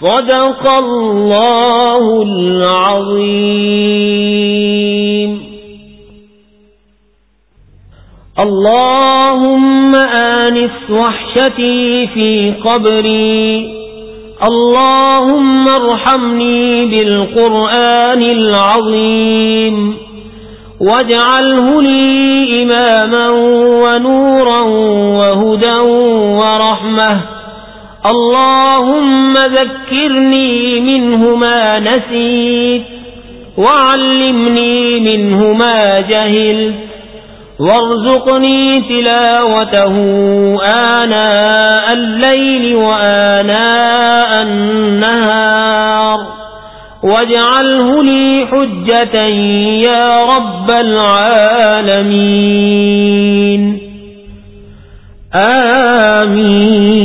صدق اللہ العظیم اللهم آنس وحشتي في قبري. اللهم ارحمني بالقرآن العظيم. واجعله لي إماما ونورا وهدى ورحمة. اللهم ذكرني منهما نسيت وعلمني منهما جهلت وارزقني تلاوته آناء الليل وآناء النهار واجعله لي حجة يا رب العالمين. آمين.